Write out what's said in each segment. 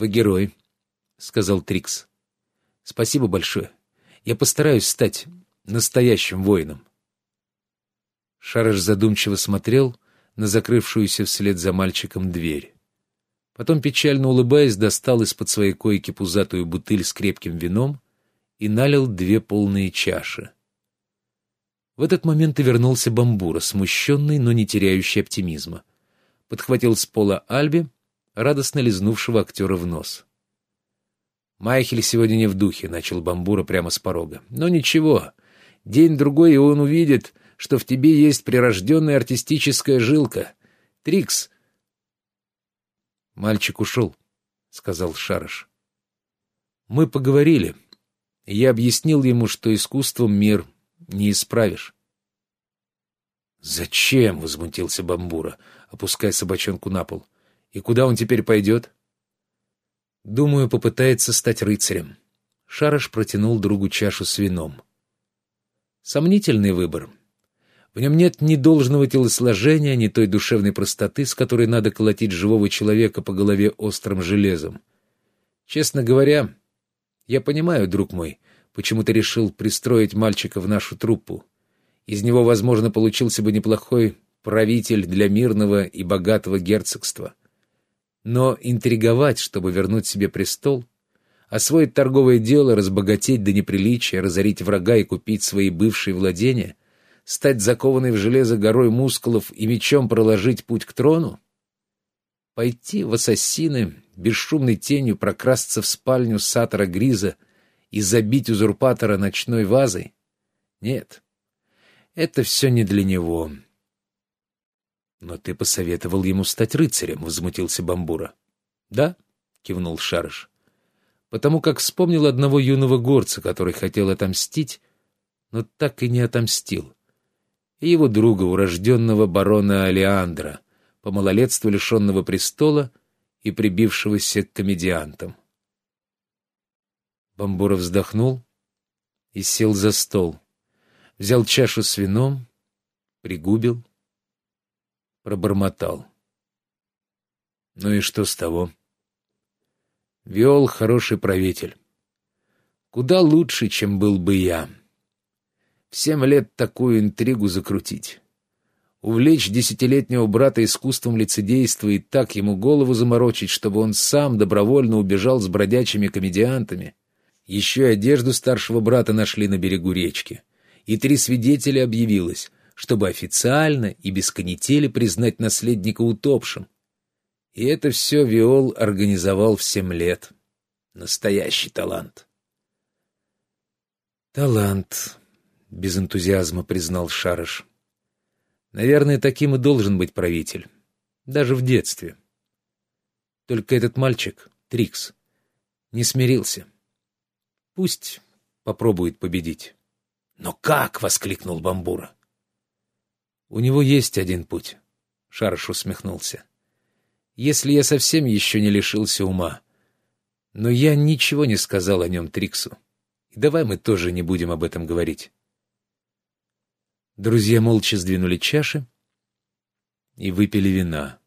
«Вы герой», — сказал Трикс. «Спасибо большое. Я постараюсь стать настоящим воином». Шарыш задумчиво смотрел на закрывшуюся вслед за мальчиком дверь. Потом, печально улыбаясь, достал из-под своей койки пузатую бутыль с крепким вином и налил две полные чаши. В этот момент и вернулся Бамбура, смущенный, но не теряющий оптимизма. Подхватил с пола Альби, радостно лизнувшего актера в нос. «Майхель сегодня не в духе», — начал Бамбура прямо с порога. «Но ничего, день-другой, и он увидит, что в тебе есть прирожденная артистическая жилка. Трикс!» «Мальчик ушел», — сказал Шарыш. «Мы поговорили, и я объяснил ему, что искусством мир не исправишь». «Зачем?» — возмутился Бамбура, опуская собачонку на пол. «И куда он теперь пойдет?» «Думаю, попытается стать рыцарем». Шарыш протянул другу чашу с вином. «Сомнительный выбор. В нем нет ни должного телосложения, ни той душевной простоты, с которой надо колотить живого человека по голове острым железом. Честно говоря, я понимаю, друг мой, почему ты решил пристроить мальчика в нашу труппу. Из него, возможно, получился бы неплохой правитель для мирного и богатого герцогства. Но интриговать, чтобы вернуть себе престол, освоить торговое дело, разбогатеть до неприличия, разорить врага и купить свои бывшие владения, стать закованной в железо горой мускулов и мечом проложить путь к трону? Пойти в ассасины, бесшумной тенью прокрасться в спальню Сатора Гриза и забить узурпатора ночной вазой? Нет, это все не для него. «Но ты посоветовал ему стать рыцарем», — возмутился Бамбура. «Да», — кивнул Шарыш, — «потому как вспомнил одного юного горца, который хотел отомстить, но так и не отомстил, и его друга, урожденного барона Алиандра, по малолетству лишенного престола и прибившегося к комедиантам». Бамбура вздохнул и сел за стол, взял чашу с вином, пригубил — пробормотал. Ну и что с того? Виол хороший правитель. Куда лучше, чем был бы я. В семь лет такую интригу закрутить. Увлечь десятилетнего брата искусством лицедейства и так ему голову заморочить, чтобы он сам добровольно убежал с бродячими комедиантами. Еще и одежду старшего брата нашли на берегу речки. И три свидетеля объявилось, чтобы официально и без канители признать наследника утопшим. И это все Виол организовал в семь лет. Настоящий талант. «Талант», — без энтузиазма признал Шарыш. «Наверное, таким и должен быть правитель. Даже в детстве. Только этот мальчик, Трикс, не смирился. Пусть попробует победить». «Но как?» — воскликнул Бамбура. «У него есть один путь», — Шарыш усмехнулся. «Если я совсем еще не лишился ума. Но я ничего не сказал о нем Триксу. И давай мы тоже не будем об этом говорить». Друзья молча сдвинули чаши и выпили вина.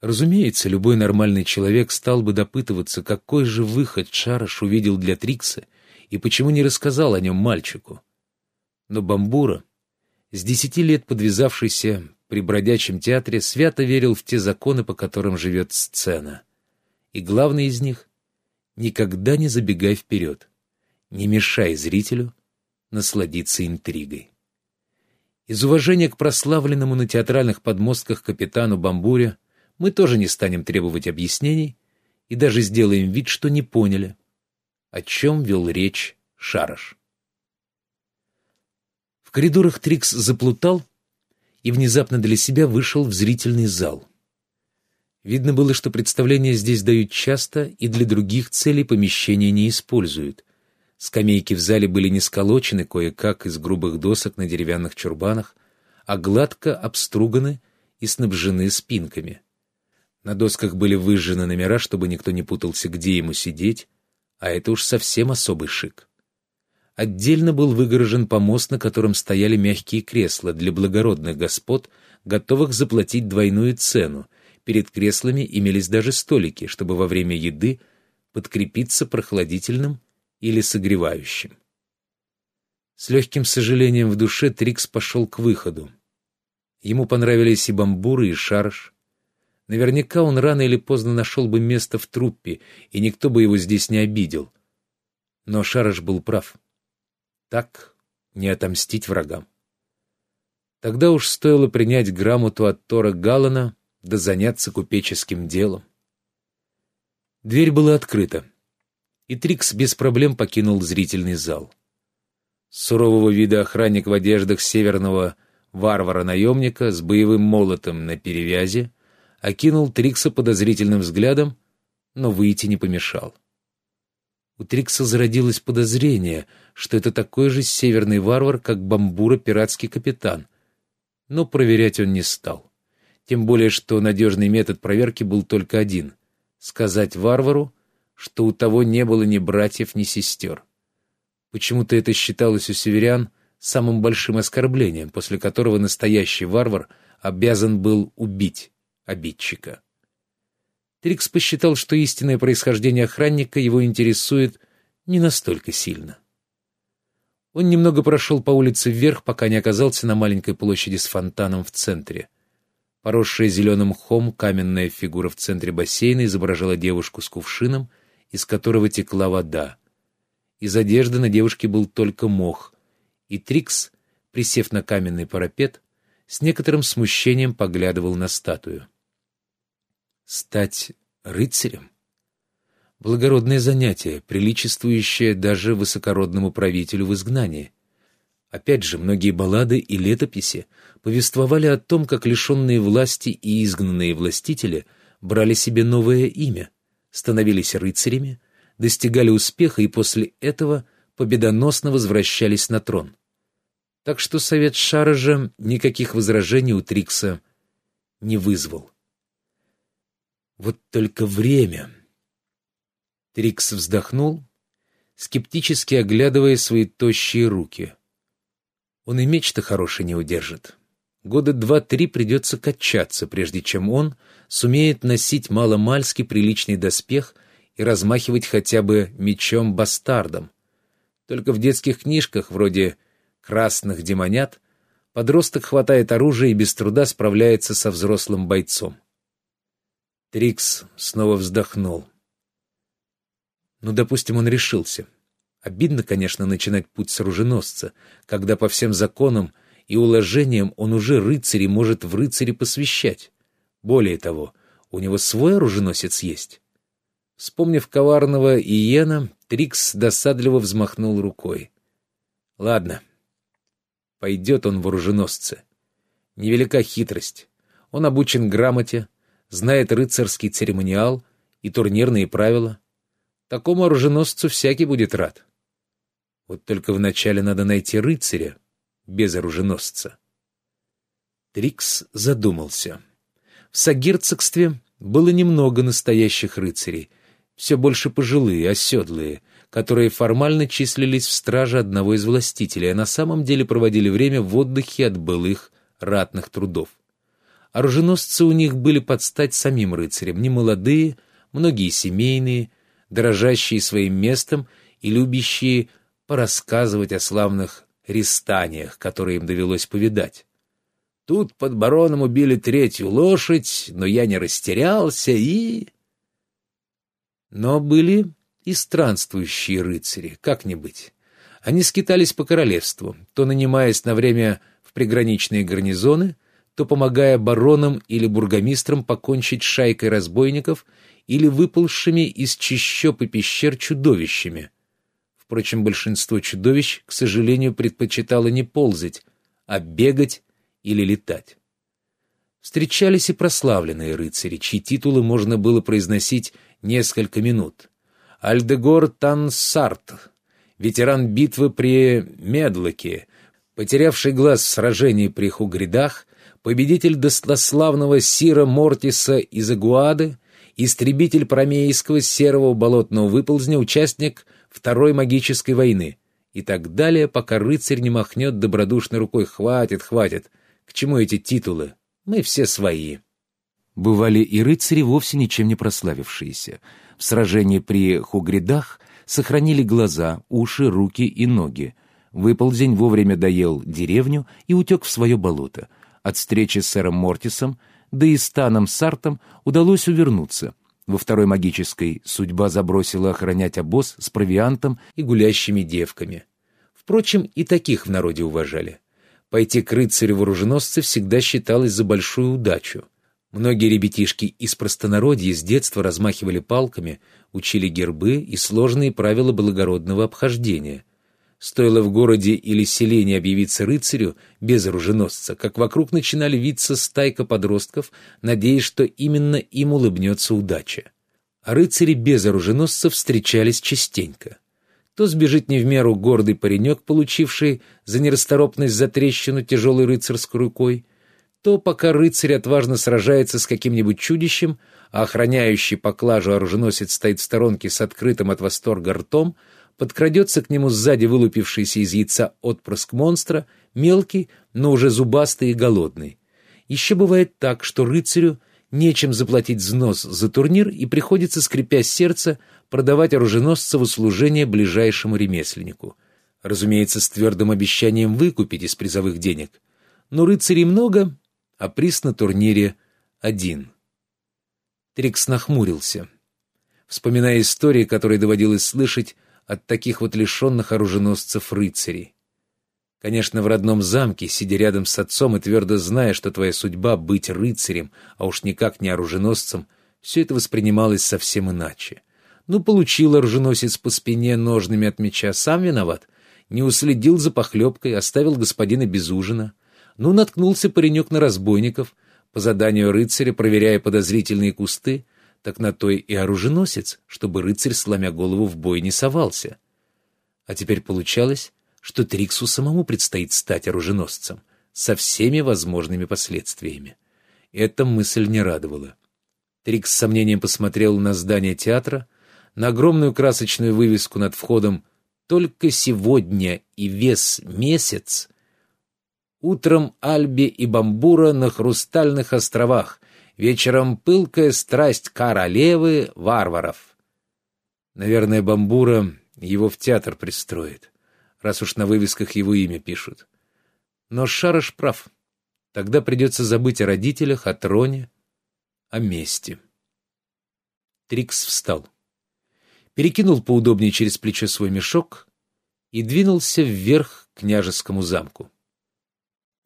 Разумеется, любой нормальный человек стал бы допытываться, какой же выход Шарыш увидел для Трикса и почему не рассказал о нем мальчику. Но Бамбура с десяти лет подвязавшийся при бродячем театре, свято верил в те законы, по которым живет сцена. И главный из них — никогда не забегай вперед, не мешай зрителю насладиться интригой. Из уважения к прославленному на театральных подмостках капитану Бамбуре мы тоже не станем требовать объяснений и даже сделаем вид, что не поняли, о чем вел речь Шараш. В коридорах Трикс заплутал и внезапно для себя вышел в зрительный зал. Видно было, что представления здесь дают часто и для других целей помещения не используют. Скамейки в зале были не сколочены кое-как из грубых досок на деревянных чурбанах, а гладко обструганы и снабжены спинками. На досках были выжжены номера, чтобы никто не путался, где ему сидеть, а это уж совсем особый шик. Отдельно был выгорожен помост, на котором стояли мягкие кресла для благородных господ, готовых заплатить двойную цену, Перед креслами имелись даже столики, чтобы во время еды подкрепиться прохладительным или согревающим. С легким сожалением в душе Трикс пошел к выходу. Ему понравились и бамбуры, и шарш. Наверняка он рано или поздно нашел бы место в труппе, и никто бы его здесь не обидел. Но Шараш был прав. Так не отомстить врагам. Тогда уж стоило принять грамоту от Тора Галлана да заняться купеческим делом. Дверь была открыта, и Трикс без проблем покинул зрительный зал. Сурового вида охранник в одеждах северного варвара-наемника с боевым молотом на перевязи окинул Трикса подозрительным взглядом, но выйти не помешал. У Трикса зародилось подозрение, что это такой же северный варвар, как Бамбура пиратский капитан, но проверять он не стал. Тем более, что надежный метод проверки был только один — сказать варвару, что у того не было ни братьев, ни сестер. Почему-то это считалось у северян самым большим оскорблением, после которого настоящий варвар обязан был убить обидчика. Трикс посчитал, что истинное происхождение охранника его интересует не настолько сильно. Он немного прошел по улице вверх, пока не оказался на маленькой площади с фонтаном в центре. Поросшая зеленым мхом каменная фигура в центре бассейна изображала девушку с кувшином, из которого текла вода. Из одежды на девушке был только мох, и Трикс, присев на каменный парапет, с некоторым смущением поглядывал на статую. Стать рыцарем? Благородное занятие, приличествующее даже высокородному правителю в изгнании. Опять же, многие баллады и летописи повествовали о том, как лишенные власти и изгнанные властители брали себе новое имя, становились рыцарями, достигали успеха и после этого победоносно возвращались на трон. Так что совет Шаража никаких возражений у Трикса не вызвал. Вот только время. Трикс вздохнул, скептически оглядывая свои тощие руки. Он и меч-то хороший не удержит. Года два-три придется качаться, прежде чем он сумеет носить маломальски приличный доспех и размахивать хотя бы мечом-бастардом. Только в детских книжках, вроде «Красных демонят», подросток хватает оружия и без труда справляется со взрослым бойцом. Трикс снова вздохнул. Ну, допустим, он решился — Обидно, конечно, начинать путь с оруженосца, когда по всем законам и уложениям он уже рыцари может в рыцаре посвящать. Более того, у него свой оруженосец есть. Вспомнив коварного Иена, Трикс досадливо взмахнул рукой. Ладно, пойдет он в оруженосце. Невелика хитрость. Он обучен грамоте, знает рыцарский церемониал и турнирные правила. Такому оруженосцу всякий будет рад. Вот только вначале надо найти рыцаря, без оруженосца. Трикс задумался. В Сагирцогстве было немного настоящих рыцарей, все больше пожилые, оседлые, которые формально числились в страже одного из властителей, а на самом деле проводили время в отдыхе от былых ратных трудов. Оруженосцы у них были под стать самим рыцарям, немолодые, многие семейные, дорожащие своим местом и любящие порассказывать о славных рестаниях, которые им довелось повидать. Тут под бароном убили третью лошадь, но я не растерялся и... Но были и странствующие рыцари, как ни быть. Они скитались по королевству, то нанимаясь на время в приграничные гарнизоны, то помогая баронам или бургомистрам покончить с шайкой разбойников или выползшими из чащоб и пещер чудовищами — Впрочем, большинство чудовищ, к сожалению, предпочитало не ползать, а бегать или летать. Встречались и прославленные рыцари, чьи титулы можно было произносить несколько минут. Альдегор Тансарт, ветеран битвы при Медлоке, потерявший глаз в сражении при Хугридах, победитель достославного Сира Мортиса из Агуады, истребитель промейского серого болотного выползня, участник Второй магической войны и так далее, пока рыцарь не махнет добродушной рукой «Хватит, хватит! К чему эти титулы? Мы все свои!» Бывали и рыцари, вовсе ничем не прославившиеся. В сражении при Хугридах сохранили глаза, уши, руки и ноги. Выползень вовремя доел деревню и утек в свое болото. От встречи с сэром Мортисом, да и Станом Сартом удалось увернуться. Во второй магической судьба забросила охранять обоз с провиантом и гулящими девками. Впрочем, и таких в народе уважали. Пойти к рыцарю-вооруженосцу всегда считалось за большую удачу. Многие ребятишки из простонародья с детства размахивали палками, учили гербы и сложные правила благородного обхождения. Стоило в городе или селении объявиться рыцарю без оруженосца, как вокруг начинали виться стайка подростков, надеясь, что именно им улыбнется удача. А рыцари без оруженосца встречались частенько. То сбежит не в меру гордый паренек, получивший за нерасторопность за трещину тяжелой рыцарской рукой, то пока рыцарь отважно сражается с каким-нибудь чудищем, а охраняющий поклажу оруженосец стоит в сторонке с открытым от восторга ртом, подкрадется к нему сзади вылупившийся из яйца отпрыск монстра, мелкий, но уже зубастый и голодный. Еще бывает так, что рыцарю нечем заплатить взнос за турнир и приходится, скрипя сердце, продавать оруженосца в услужение ближайшему ремесленнику. Разумеется, с твердым обещанием выкупить из призовых денег. Но рыцарей много, а приз на турнире один. Трикс нахмурился, вспоминая истории, которые доводилось слышать от таких вот лишенных оруженосцев рыцарей. Конечно, в родном замке, сидя рядом с отцом и твердо зная, что твоя судьба — быть рыцарем, а уж никак не оруженосцем, все это воспринималось совсем иначе. Ну, получил оруженосец по спине ножными от меча, сам виноват. Не уследил за похлебкой, оставил господина без ужина. Ну, наткнулся паренек на разбойников, по заданию рыцаря, проверяя подозрительные кусты, так на той и оруженосец, чтобы рыцарь, сломя голову, в бой не совался. А теперь получалось, что Триксу самому предстоит стать оруженосцем, со всеми возможными последствиями. Эта мысль не радовала. Трикс с сомнением посмотрел на здание театра, на огромную красочную вывеску над входом «Только сегодня и вес месяц» Утром Альби и Бамбура на Хрустальных островах, вечером пылкая страсть королевы варваров. Наверное, Бамбура его в театр пристроит, раз уж на вывесках его имя пишут. Но Шарыш прав. Тогда придется забыть о родителях, о троне, о мести. Трикс встал. Перекинул поудобнее через плечо свой мешок и двинулся вверх к княжескому замку.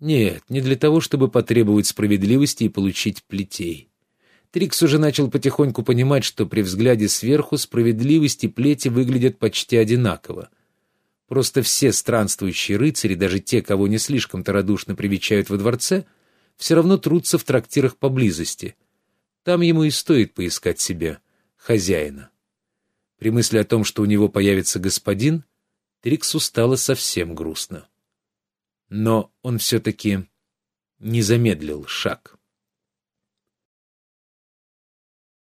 Нет, не для того, чтобы потребовать справедливости и получить плетей. Трикс уже начал потихоньку понимать, что при взгляде сверху справедливость и плети выглядят почти одинаково. Просто все странствующие рыцари, даже те, кого не слишком-то радушно привечают во дворце, все равно трутся в трактирах поблизости. Там ему и стоит поискать себе хозяина. При мысли о том, что у него появится господин, Триксу стало совсем грустно но он все-таки не замедлил шаг.